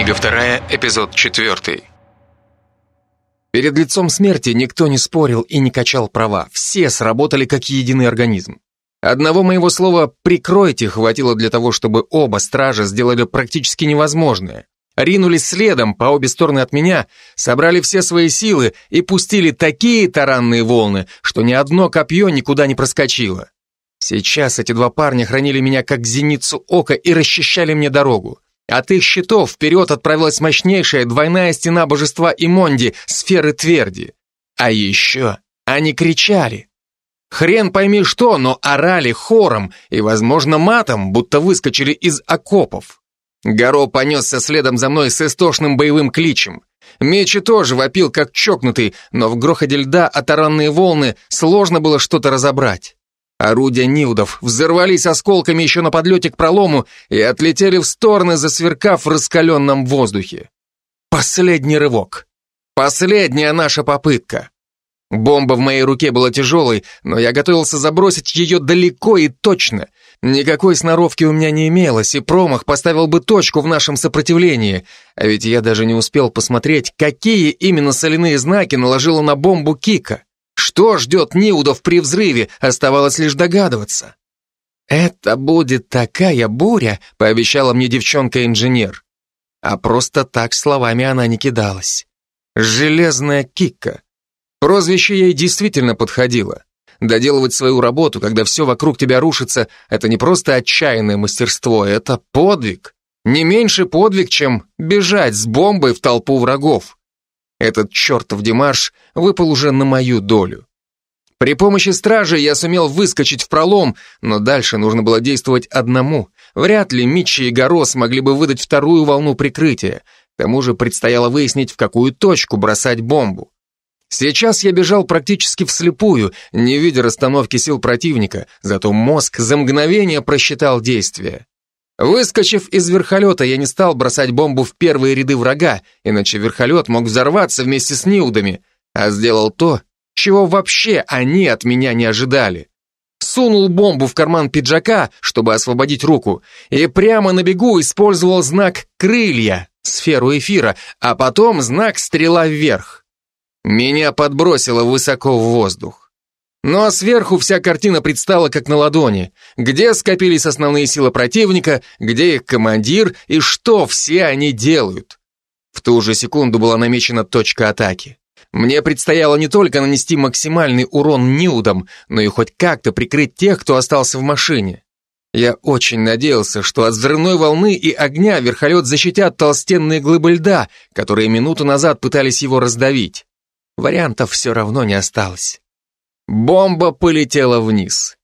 Книга вторая, эпизод четвертый. Перед лицом смерти никто не спорил и не качал права. Все сработали как единый организм. Одного моего слова «прикройте» хватило для того, чтобы оба стража сделали практически невозможное. Ринулись следом по обе стороны от меня, собрали все свои силы и пустили такие таранные волны, что ни одно копье никуда не проскочило. Сейчас эти два парня хранили меня как зеницу ока и расчищали мне дорогу. От их щитов вперед отправилась мощнейшая двойная стена божества Имонди, сферы тверди. А еще они кричали. Хрен пойми что, но орали хором и, возможно, матом, будто выскочили из окопов. Горо понесся следом за мной с истошным боевым кличем. Мечи тоже вопил, как чокнутый, но в грохоте льда от таранные волны сложно было что-то разобрать. Орудия Нилдов взорвались осколками еще на подлете к пролому и отлетели в стороны, засверкав в раскаленном воздухе. Последний рывок. Последняя наша попытка. Бомба в моей руке была тяжелой, но я готовился забросить ее далеко и точно. Никакой сноровки у меня не имелось, и промах поставил бы точку в нашем сопротивлении. А ведь я даже не успел посмотреть, какие именно соляные знаки наложила на бомбу Кика. Что ждет Ниудов при взрыве, оставалось лишь догадываться. «Это будет такая буря», — пообещала мне девчонка-инженер. А просто так словами она не кидалась. «Железная кикка». Прозвище ей действительно подходило. Доделывать свою работу, когда все вокруг тебя рушится, это не просто отчаянное мастерство, это подвиг. Не меньше подвиг, чем бежать с бомбой в толпу врагов. Этот чертов Димаш выпал уже на мою долю. При помощи стражи я сумел выскочить в пролом, но дальше нужно было действовать одному. Вряд ли Митчи и Горо смогли бы выдать вторую волну прикрытия. К тому же предстояло выяснить, в какую точку бросать бомбу. Сейчас я бежал практически вслепую, не видя расстановки сил противника, зато мозг за мгновение просчитал действия. Выскочив из верхолета, я не стал бросать бомбу в первые ряды врага, иначе верхолет мог взорваться вместе с Ниудами, а сделал то, чего вообще они от меня не ожидали. Сунул бомбу в карман пиджака, чтобы освободить руку, и прямо на бегу использовал знак «крылья», сферу эфира, а потом знак «стрела вверх». Меня подбросило высоко в воздух. Ну а сверху вся картина предстала как на ладони. Где скопились основные силы противника, где их командир и что все они делают. В ту же секунду была намечена точка атаки. Мне предстояло не только нанести максимальный урон Ньюдам, но и хоть как-то прикрыть тех, кто остался в машине. Я очень надеялся, что от взрывной волны и огня верхолет защитят толстенные глыбы льда, которые минуту назад пытались его раздавить. Вариантов все равно не осталось. Бомба полетела вниз.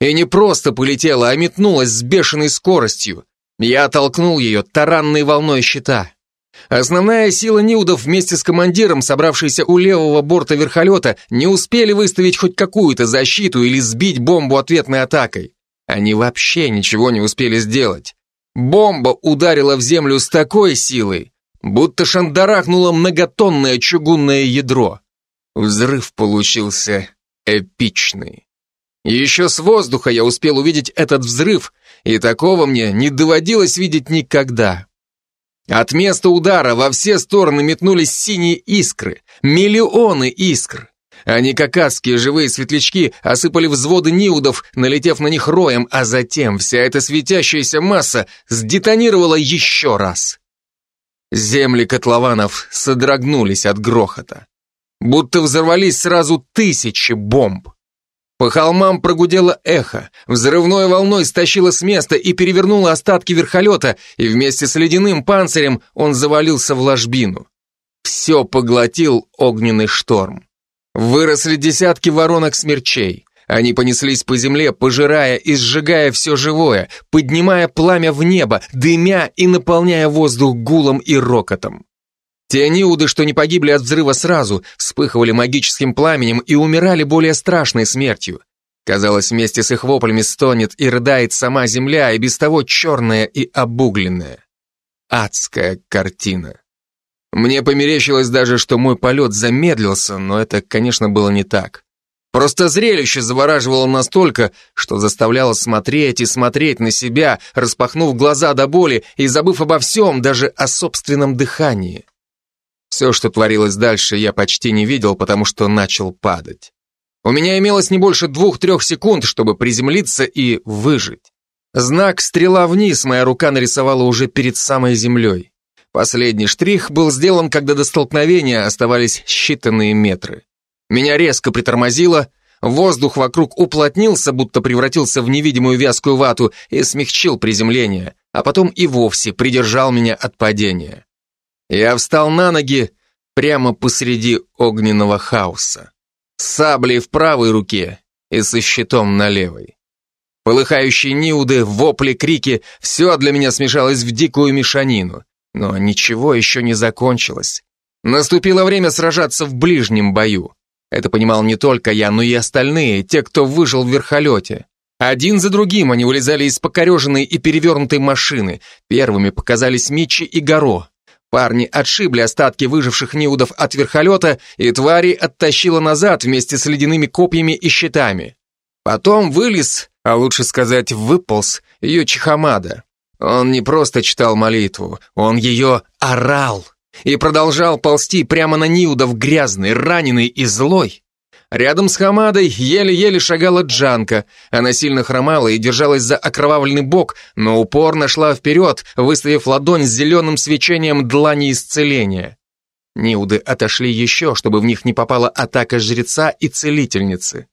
И не просто полетела, а метнулась с бешеной скоростью. Я оттолкнул ее таранной волной щита. Основная сила Нилдов вместе с командиром, собравшийся у левого борта верхолета, не успели выставить хоть какую-то защиту или сбить бомбу ответной атакой. Они вообще ничего не успели сделать. Бомба ударила в землю с такой силой, будто шандарахнуло многотонное чугунное ядро. Взрыв получился эпичный. Еще с воздуха я успел увидеть этот взрыв, и такого мне не доводилось видеть никогда. От места удара во все стороны метнулись синие искры, миллионы искр. Они, как адские живые светлячки, осыпали взводы ниудов, налетев на них роем, а затем вся эта светящаяся масса сдетонировала еще раз. Земли котлованов содрогнулись от грохота будто взорвались сразу тысячи бомб. По холмам прогудело эхо, взрывной волной стащило с места и перевернуло остатки верхолета, и вместе с ледяным панцирем он завалился в ложбину. Все поглотил огненный шторм. Выросли десятки воронок-смерчей. Они понеслись по земле, пожирая и сжигая все живое, поднимая пламя в небо, дымя и наполняя воздух гулом и рокотом. Те ниуды, что не погибли от взрыва сразу, вспыхивали магическим пламенем и умирали более страшной смертью. Казалось, вместе с их воплями стонет и рыдает сама земля, и без того черная и обугленная. Адская картина. Мне померещилось даже, что мой полет замедлился, но это, конечно, было не так. Просто зрелище завораживало настолько, что заставляло смотреть и смотреть на себя, распахнув глаза до боли и забыв обо всем, даже о собственном дыхании. Все, что творилось дальше, я почти не видел, потому что начал падать. У меня имелось не больше двух-трех секунд, чтобы приземлиться и выжить. Знак «Стрела вниз» моя рука нарисовала уже перед самой землей. Последний штрих был сделан, когда до столкновения оставались считанные метры. Меня резко притормозило, воздух вокруг уплотнился, будто превратился в невидимую вязкую вату и смягчил приземление, а потом и вовсе придержал меня от падения. Я встал на ноги прямо посреди огненного хаоса, с саблей в правой руке и со щитом на левой. Полыхающие ниуды, вопли, крики — все для меня смешалось в дикую мешанину. Но ничего еще не закончилось. Наступило время сражаться в ближнем бою. Это понимал не только я, но и остальные, те, кто выжил в верхолете. Один за другим они вылезали из покореженной и перевернутой машины. Первыми показались Мичи и Горо. Парни отшибли остатки выживших неудов от верхолета, и твари оттащило назад вместе с ледяными копьями и щитами. Потом вылез, а лучше сказать выполз, ее Чихамада. Он не просто читал молитву, он ее орал и продолжал ползти прямо на Ниудов грязный, раненый и злой. Рядом с Хамадой еле-еле шагала Джанка. Она сильно хромала и держалась за окровавленный бок, но упорно шла вперед, выставив ладонь с зеленым свечением длани исцеления. Ниуды отошли еще, чтобы в них не попала атака жреца и целительницы.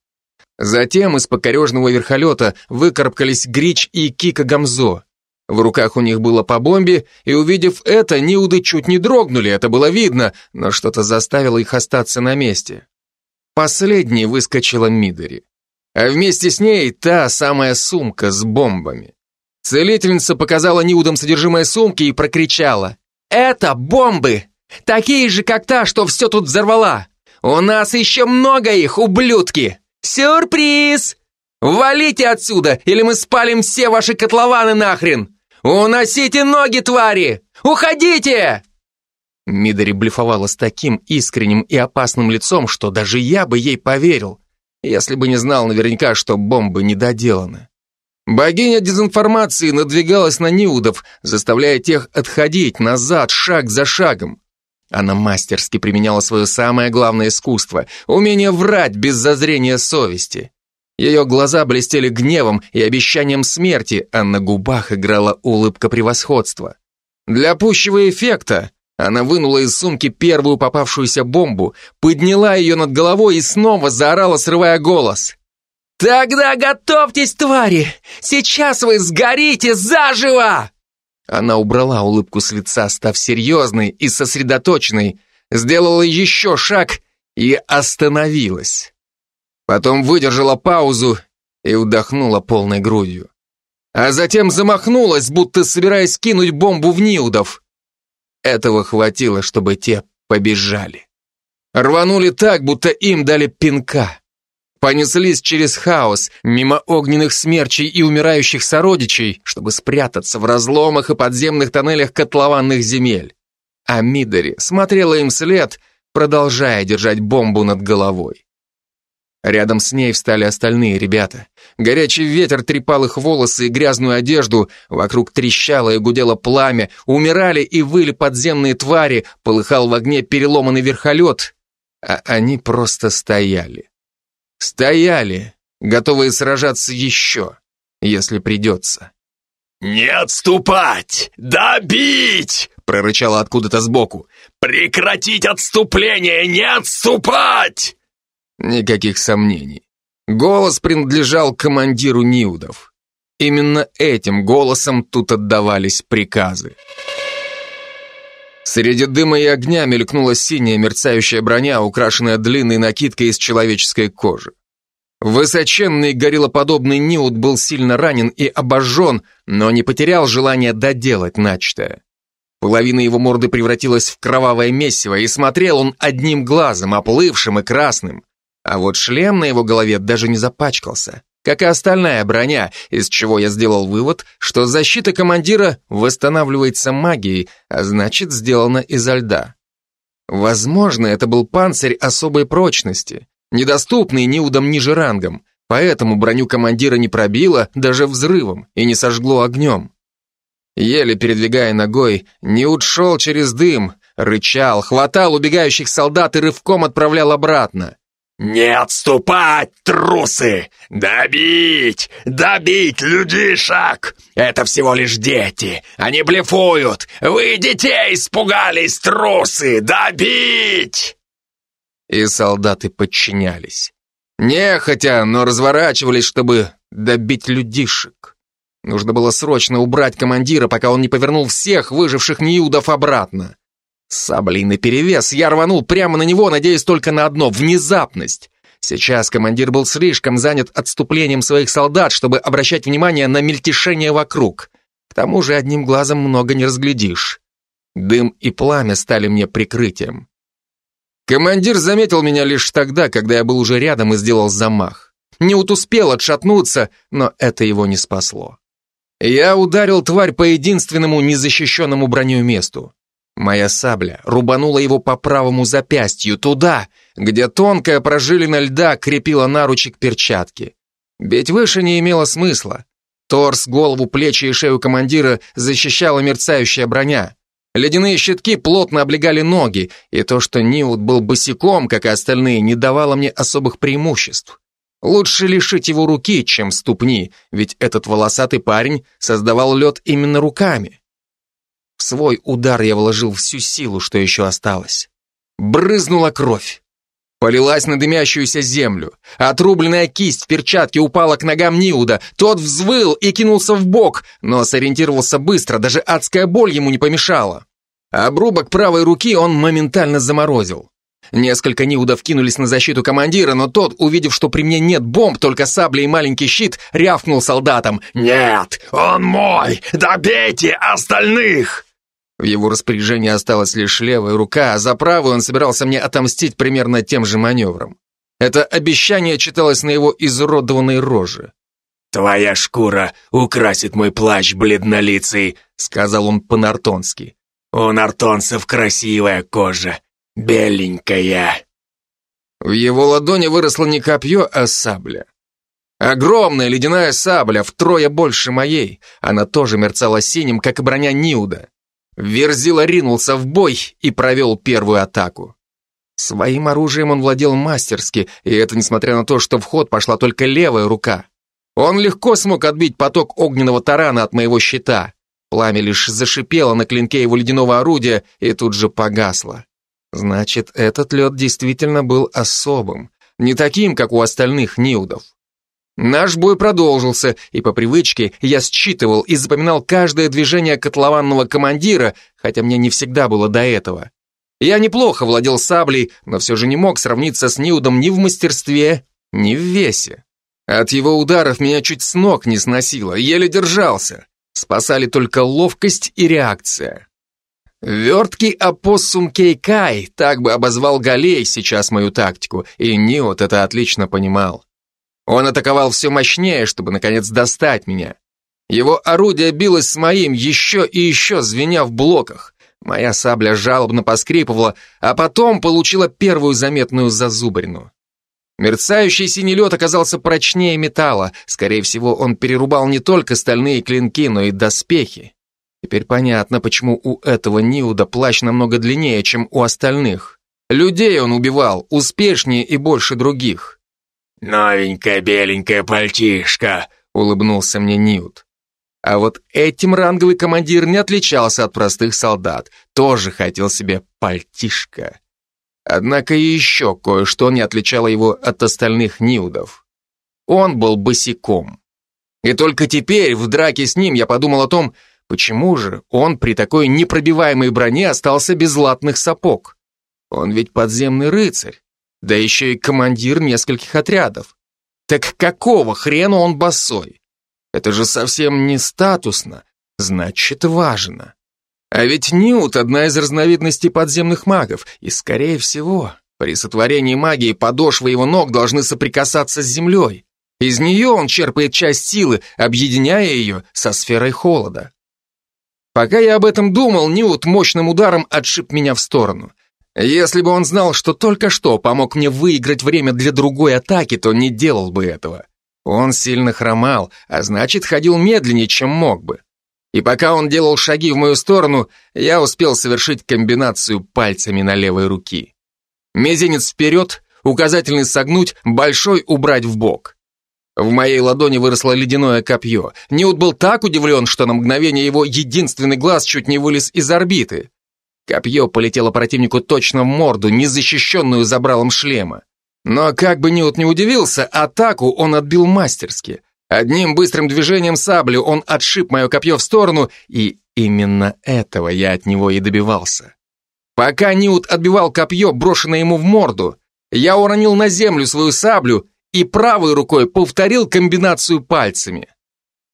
Затем из покорежного верхолета выкарабкались Грич и Кика Гамзо. В руках у них было по бомбе, и увидев это, Ниуды чуть не дрогнули, это было видно, но что-то заставило их остаться на месте. Последней выскочила Мидори. А вместе с ней та самая сумка с бомбами. Целительница показала Ниудам содержимое сумки и прокричала. «Это бомбы! Такие же, как та, что все тут взорвала! У нас еще много их, ублюдки! Сюрприз! Валите отсюда, или мы спалим все ваши котлованы нахрен! «Уносите ноги, твари! Уходите!» Мидори блефовала с таким искренним и опасным лицом, что даже я бы ей поверил, если бы не знал наверняка, что бомбы недоделаны. Богиня дезинформации надвигалась на Ниудов, заставляя тех отходить назад, шаг за шагом. Она мастерски применяла свое самое главное искусство — умение врать без зазрения совести. Ее глаза блестели гневом и обещанием смерти, а на губах играла улыбка превосходства. Для пущего эффекта она вынула из сумки первую попавшуюся бомбу, подняла ее над головой и снова заорала, срывая голос. «Тогда готовьтесь, твари! Сейчас вы сгорите заживо!» Она убрала улыбку с лица, став серьезной и сосредоточенной, сделала еще шаг и остановилась. Потом выдержала паузу и вдохнула полной грудью. А затем замахнулась, будто собираясь кинуть бомбу в Ниудов. Этого хватило, чтобы те побежали. Рванули так, будто им дали пинка. Понеслись через хаос, мимо огненных смерчей и умирающих сородичей, чтобы спрятаться в разломах и подземных тоннелях котлованных земель. А Мидори смотрела им след, продолжая держать бомбу над головой. Рядом с ней встали остальные ребята. Горячий ветер трепал их волосы и грязную одежду, вокруг трещало и гудело пламя, умирали и выли подземные твари, полыхал в огне переломанный верхолет, а они просто стояли. Стояли, готовые сражаться еще, если придется. «Не отступать! Добить!» — прорычало откуда-то сбоку. «Прекратить отступление! Не отступать!» Никаких сомнений. Голос принадлежал командиру Ниудов. Именно этим голосом тут отдавались приказы. Среди дыма и огня мелькнула синяя мерцающая броня, украшенная длинной накидкой из человеческой кожи. Высоченный гориллоподобный Ниуд был сильно ранен и обожжен, но не потерял желания доделать начатое. Половина его морды превратилась в кровавое месиво, и смотрел он одним глазом, оплывшим и красным. А вот шлем на его голове даже не запачкался, как и остальная броня, из чего я сделал вывод, что защита командира восстанавливается магией, а значит, сделана изо льда. Возможно, это был панцирь особой прочности, недоступный Ниудам ниже рангом, поэтому броню командира не пробило даже взрывом и не сожгло огнем. Еле передвигая ногой, Ниуд шел через дым, рычал, хватал убегающих солдат и рывком отправлял обратно. «Не отступать, трусы! Добить! Добить людишек! Это всего лишь дети! Они блефуют! Вы детей испугались, трусы! Добить!» И солдаты подчинялись. Нехотя, но разворачивались, чтобы добить людишек. Нужно было срочно убрать командира, пока он не повернул всех выживших Ньюдов обратно. Саблей наперевес, я рванул прямо на него, надеясь только на одно — внезапность. Сейчас командир был слишком занят отступлением своих солдат, чтобы обращать внимание на мельтешение вокруг. К тому же одним глазом много не разглядишь. Дым и пламя стали мне прикрытием. Командир заметил меня лишь тогда, когда я был уже рядом и сделал замах. Неут успел отшатнуться, но это его не спасло. Я ударил тварь по единственному незащищенному броней месту. Моя сабля рубанула его по правому запястью, туда, где тонкая прожилина льда крепила наручик перчатки. Бить выше не имело смысла. Торс, голову, плечи и шею командира защищала мерцающая броня. Ледяные щитки плотно облегали ноги, и то, что Ниут был босиком, как и остальные, не давало мне особых преимуществ. Лучше лишить его руки, чем ступни, ведь этот волосатый парень создавал лед именно руками. В свой удар я вложил всю силу, что еще осталось. Брызнула кровь. Полилась на дымящуюся землю. Отрубленная кисть в перчатке упала к ногам Ниуда. Тот взвыл и кинулся в бок, но сориентировался быстро, даже адская боль ему не помешала. Обрубок правой руки он моментально заморозил. Несколько Ниудов кинулись на защиту командира, но тот, увидев, что при мне нет бомб, только сабли и маленький щит, рявкнул солдатам. «Нет, он мой! Добейте остальных!» В его распоряжении осталась лишь левая рука, а за правую он собирался мне отомстить примерно тем же маневром. Это обещание читалось на его изуродованной роже. «Твоя шкура украсит мой плащ бледнолицый», — сказал он по-нартонски. «У нартонцев красивая кожа, беленькая». В его ладони выросло не копье, а сабля. Огромная ледяная сабля, втрое больше моей. Она тоже мерцала синим, как и броня Ниуда. Верзила ринулся в бой и провел первую атаку. Своим оружием он владел мастерски, и это несмотря на то, что в ход пошла только левая рука. Он легко смог отбить поток огненного тарана от моего щита. Пламя лишь зашипело на клинке его ледяного орудия и тут же погасло. Значит, этот лед действительно был особым, не таким, как у остальных ниудов. Наш бой продолжился, и по привычке я считывал и запоминал каждое движение котлованного командира, хотя мне не всегда было до этого. Я неплохо владел саблей, но все же не мог сравниться с Ниудом ни в мастерстве, ни в весе. От его ударов меня чуть с ног не сносило, еле держался. Спасали только ловкость и реакция. Верткий опоссум Кейкай, так бы обозвал Галей сейчас мою тактику, и Ниот это отлично понимал. Он атаковал все мощнее, чтобы, наконец, достать меня. Его орудие билось с моим еще и еще, звеня в блоках. Моя сабля жалобно поскрипывала, а потом получила первую заметную зазубрину. Мерцающий синий лед оказался прочнее металла. Скорее всего, он перерубал не только стальные клинки, но и доспехи. Теперь понятно, почему у этого Ниуда плащ намного длиннее, чем у остальных. Людей он убивал, успешнее и больше других. «Новенькая беленькая пальтишка», — улыбнулся мне Ньют. А вот этим ранговый командир не отличался от простых солдат, тоже хотел себе пальтишка. Однако еще кое-что не отличало его от остальных Ньюдов. Он был босиком. И только теперь, в драке с ним, я подумал о том, почему же он при такой непробиваемой броне остался без латных сапог. Он ведь подземный рыцарь да еще и командир нескольких отрядов. Так какого хрена он босой? Это же совсем не статусно, значит важно. А ведь Ньют — одна из разновидностей подземных магов, и, скорее всего, при сотворении магии подошвы его ног должны соприкасаться с землей. Из нее он черпает часть силы, объединяя ее со сферой холода. Пока я об этом думал, Ньют мощным ударом отшиб меня в сторону. Если бы он знал, что только что помог мне выиграть время для другой атаки, то не делал бы этого. Он сильно хромал, а значит, ходил медленнее, чем мог бы. И пока он делал шаги в мою сторону, я успел совершить комбинацию пальцами на левой руки. Мизинец вперед, указательный согнуть, большой убрать в бок. В моей ладони выросло ледяное копье. Ньют был так удивлен, что на мгновение его единственный глаз чуть не вылез из орбиты. Копье полетело противнику точно в морду, незащищенную забралом шлема. Но как бы Ньют не удивился, атаку он отбил мастерски. Одним быстрым движением сабли он отшиб мое копье в сторону, и именно этого я от него и добивался. Пока Ньют отбивал копье, брошенное ему в морду, я уронил на землю свою саблю и правой рукой повторил комбинацию пальцами.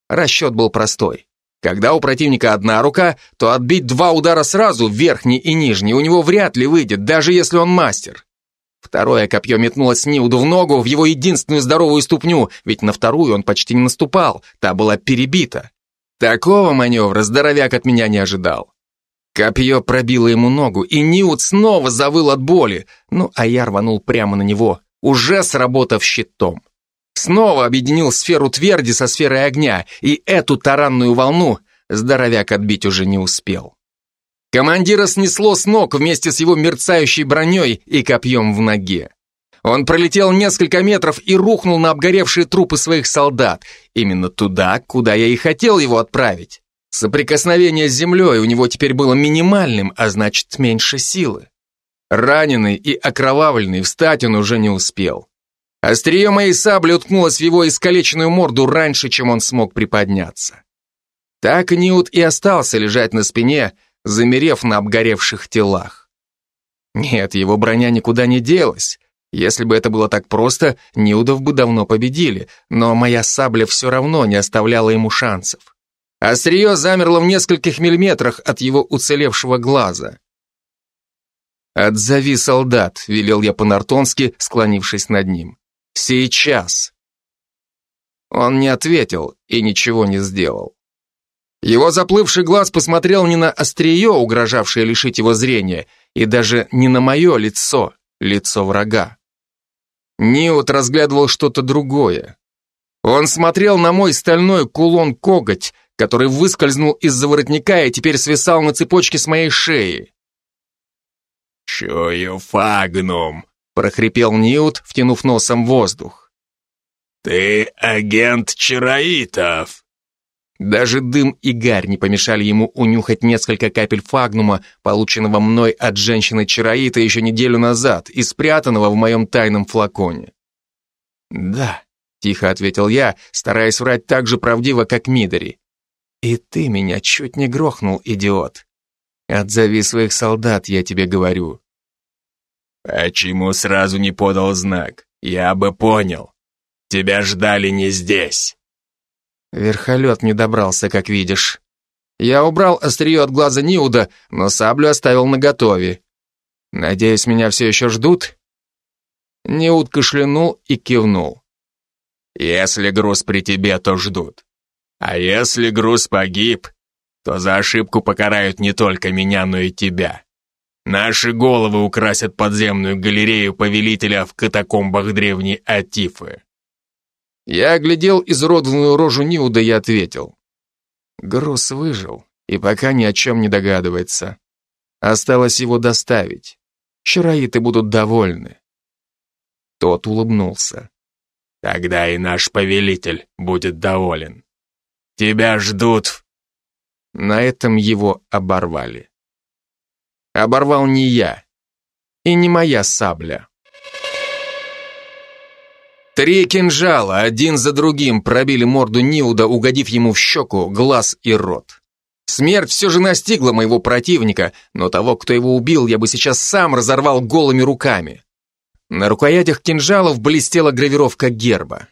Расчет был простой. Когда у противника одна рука, то отбить два удара сразу, верхний и нижний, у него вряд ли выйдет, даже если он мастер. Второе копье метнулось Ниуду в ногу, в его единственную здоровую ступню, ведь на вторую он почти не наступал, та была перебита. Такого маневра здоровяк от меня не ожидал. Копье пробило ему ногу, и Ниут снова завыл от боли, ну а я рванул прямо на него, уже сработав щитом. Снова объединил сферу тверди со сферой огня, и эту таранную волну здоровяк отбить уже не успел. Командира снесло с ног вместе с его мерцающей броней и копьем в ноге. Он пролетел несколько метров и рухнул на обгоревшие трупы своих солдат, именно туда, куда я и хотел его отправить. Соприкосновение с землей у него теперь было минимальным, а значит меньше силы. Раненый и окровавленный встать он уже не успел. Острие моей сабли уткнулось в его искалеченную морду раньше, чем он смог приподняться. Так Ньют и остался лежать на спине, замерев на обгоревших телах. Нет, его броня никуда не делась. Если бы это было так просто, Ньюдов бы давно победили, но моя сабля все равно не оставляла ему шансов. Острие замерло в нескольких миллиметрах от его уцелевшего глаза. «Отзови солдат», — велел я по-нартонски, склонившись над ним. «Сейчас». Он не ответил и ничего не сделал. Его заплывший глаз посмотрел не на острие, угрожавшее лишить его зрения, и даже не на мое лицо, лицо врага. Ниот разглядывал что-то другое. Он смотрел на мой стальной кулон-коготь, который выскользнул из-за воротника и теперь свисал на цепочке с моей шеи. «Чую фагнум», — прохрипел Ньют, втянув носом воздух. «Ты агент Чароитов». Даже дым и гарь не помешали ему унюхать несколько капель фагнума, полученного мной от женщины Чароита еще неделю назад и спрятанного в моем тайном флаконе. «Да», — тихо ответил я, стараясь врать так же правдиво, как Мидори. «И ты меня чуть не грохнул, идиот. Отзови своих солдат, я тебе говорю». «Почему сразу не подал знак? Я бы понял. Тебя ждали не здесь». Верхолет не добрался, как видишь. Я убрал острие от глаза Ниуда, но саблю оставил наготове. Надеюсь, меня все еще ждут? Ниуд кашлянул и кивнул. Если груз при тебе, то ждут. А если груз погиб, то за ошибку покарают не только меня, но и тебя. Наши головы украсят подземную галерею повелителя в катакомбах древней Атифы. Я оглядел изуродованную рожу Ниуда и ответил. Груз выжил и пока ни о чем не догадывается. Осталось его доставить. Чароиты будут довольны. Тот улыбнулся. Тогда и наш повелитель будет доволен. Тебя ждут. На этом его оборвали. Оборвал не я и не моя сабля. Три кинжала, один за другим, пробили морду Ниуда, угодив ему в щеку, глаз и рот. Смерть все же настигла моего противника, но того, кто его убил, я бы сейчас сам разорвал голыми руками. На рукоятях кинжалов блестела гравировка герба.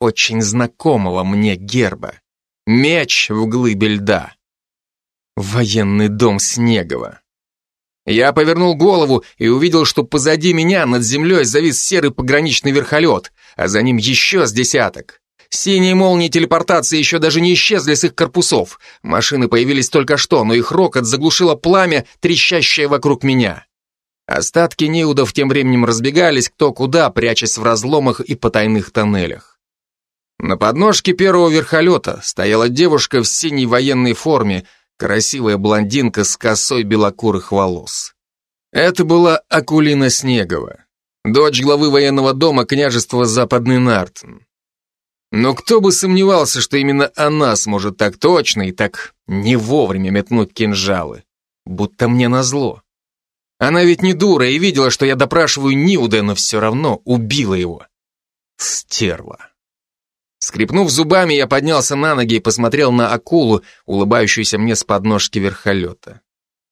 Очень знакомого мне герба. Меч в глыбе льда. Военный дом Снегова. Я повернул голову и увидел, что позади меня над землей завис серый пограничный верхолет, а за ним еще с десяток. Синие молнии телепортации еще даже не исчезли с их корпусов. Машины появились только что, но их рокот заглушило пламя, трещащее вокруг меня. Остатки неудов тем временем разбегались кто куда, прячась в разломах и потайных тоннелях. На подножке первого верхолета стояла девушка в синей военной форме, красивая блондинка с косой белокурых волос. Это была Акулина Снегова, дочь главы военного дома княжества Западный Нартон. Но кто бы сомневался, что именно она сможет так точно и так не вовремя метнуть кинжалы. Будто мне назло. Она ведь не дура и видела, что я допрашиваю Ниуда, но все равно убила его. Стерва. Скрипнув зубами, я поднялся на ноги и посмотрел на акулу, улыбающуюся мне с подножки верхолета.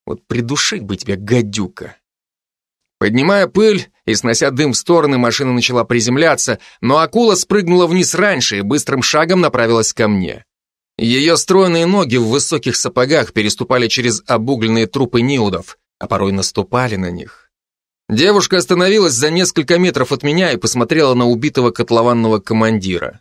Вот придушить бы тебя, гадюка. Поднимая пыль и снося дым в стороны, машина начала приземляться, но акула спрыгнула вниз раньше и быстрым шагом направилась ко мне. Ее стройные ноги в высоких сапогах переступали через обугленные трупы ниудов, а порой наступали на них. Девушка остановилась за несколько метров от меня и посмотрела на убитого котлованного командира.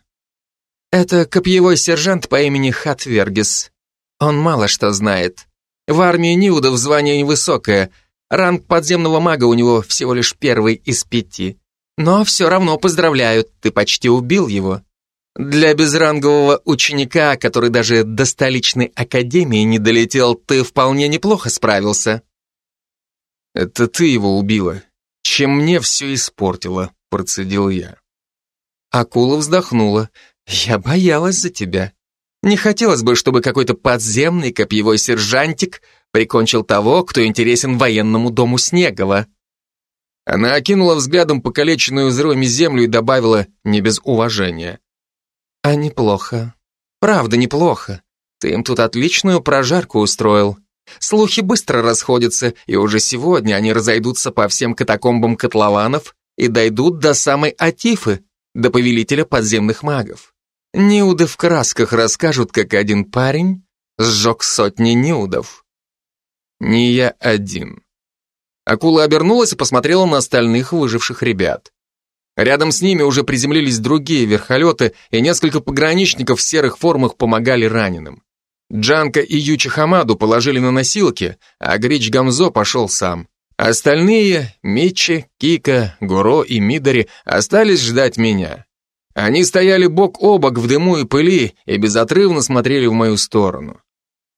Это копьевой сержант по имени Хатвергис. Он мало что знает. В армии Ниудов звание невысокое, ранг подземного мага у него всего лишь первый из пяти. Но все равно поздравляют, ты почти убил его. Для безрангового ученика, который даже до столичной академии не долетел, ты вполне неплохо справился. Это ты его убила. Чем мне все испортила, процедил я. Акула вздохнула. Я боялась за тебя. Не хотелось бы, чтобы какой-то подземный копьевой сержантик прикончил того, кто интересен военному дому Снегова. Она окинула взглядом покалеченную взрывами землю и добавила не без уважения. А неплохо. Правда, неплохо. Ты им тут отличную прожарку устроил. Слухи быстро расходятся, и уже сегодня они разойдутся по всем катакомбам котлованов и дойдут до самой Атифы, до повелителя подземных магов. Неуды в красках расскажут, как один парень сжег сотни неудов. Не я один. Акула обернулась и посмотрела на остальных выживших ребят. Рядом с ними уже приземлились другие верхолеты, и несколько пограничников в серых формах помогали раненым. Джанка и Ючи Хамаду положили на носилки, а Грич Гамзо пошел сам. Остальные, Митчи, Кика, Гуро и Мидари, остались ждать меня. Они стояли бок о бок в дыму и пыли и безотрывно смотрели в мою сторону.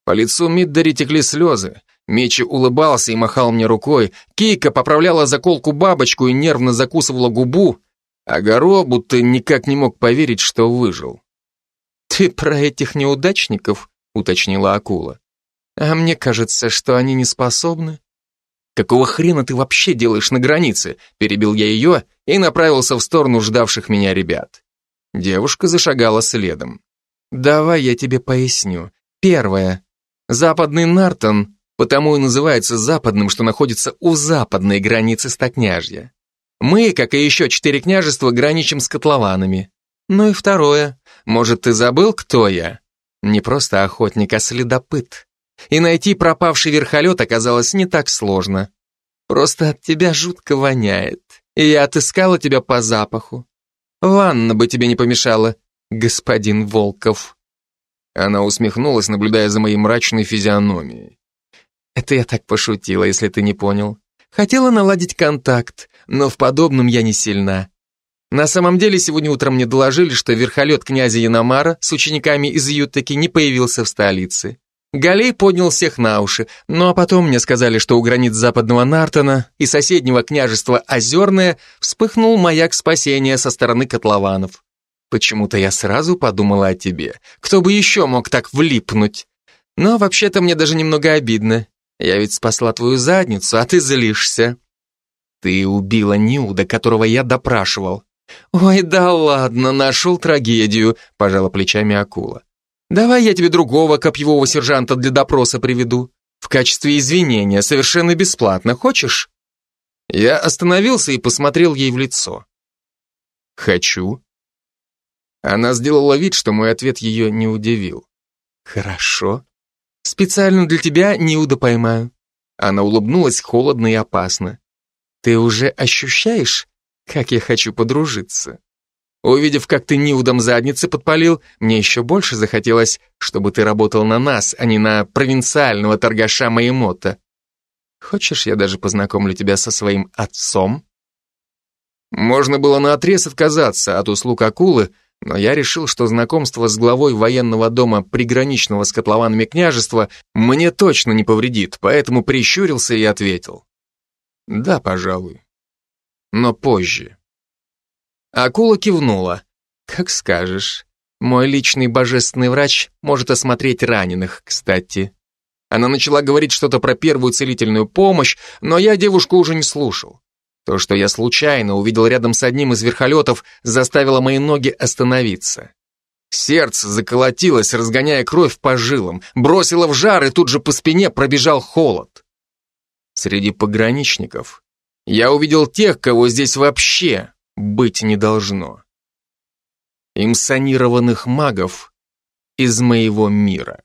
По лицу Миддари текли слезы. Мичи улыбался и махал мне рукой. Кика поправляла заколку бабочку и нервно закусывала губу, а Горо будто никак не мог поверить, что выжил. «Ты про этих неудачников?» — уточнила акула. «А мне кажется, что они не способны». «Какого хрена ты вообще делаешь на границе?» — перебил я ее и направился в сторону ждавших меня ребят. Девушка зашагала следом. «Давай я тебе поясню. Первое. Западный Нартон потому и называется западным, что находится у западной границы стокняжья. Мы, как и еще четыре княжества, граничим с котлованами. Ну и второе. Может, ты забыл, кто я? Не просто охотник, а следопыт. И найти пропавший верхолет оказалось не так сложно. Просто от тебя жутко воняет. И я отыскала тебя по запаху. Ванна бы тебе не помешала, господин Волков. Она усмехнулась, наблюдая за моей мрачной физиономией. Это я так пошутила, если ты не понял. Хотела наладить контакт, но в подобном я не сильна. На самом деле, сегодня утром мне доложили, что верхолет князя Яномара с учениками из Ютаки не появился в столице. Галей поднял всех на уши, ну а потом мне сказали, что у границ западного Нартона и соседнего княжества Озерное вспыхнул маяк спасения со стороны котлованов. Почему-то я сразу подумала о тебе. Кто бы еще мог так влипнуть? Но вообще-то мне даже немного обидно. Я ведь спасла твою задницу, а ты злишься. Ты убила Ниуда, которого я допрашивал. Ой, да ладно, нашел трагедию, пожала плечами акула. Давай я тебе другого копьевого сержанта для допроса приведу. В качестве извинения, совершенно бесплатно, хочешь? Я остановился и посмотрел ей в лицо. Хочу. Она сделала вид, что мой ответ ее не удивил. Хорошо. Специально для тебя Ниуда поймаю. Она улыбнулась холодно и опасно. Ты уже ощущаешь, как я хочу подружиться? Увидев, как ты Ниудом задницы подпалил, мне еще больше захотелось, чтобы ты работал на нас, а не на провинциального торгаша Маемота. Хочешь, я даже познакомлю тебя со своим отцом? Можно было наотрез отказаться от услуг акулы, но я решил, что знакомство с главой военного дома приграничного с котлованами княжества мне точно не повредит, поэтому прищурился и ответил. Да, пожалуй. Но позже. Акула кивнула. Как скажешь. Мой личный божественный врач может осмотреть раненых, кстати. Она начала говорить что-то про первую целительную помощь, но я девушку уже не слушал. То, что я случайно увидел рядом с одним из верхолетов, заставило мои ноги остановиться. Сердце заколотилось, разгоняя кровь по жилам, бросило в жар, и тут же по спине пробежал холод. Среди пограничников я увидел тех, кого здесь вообще быть не должно. Имсонированных магов из моего мира.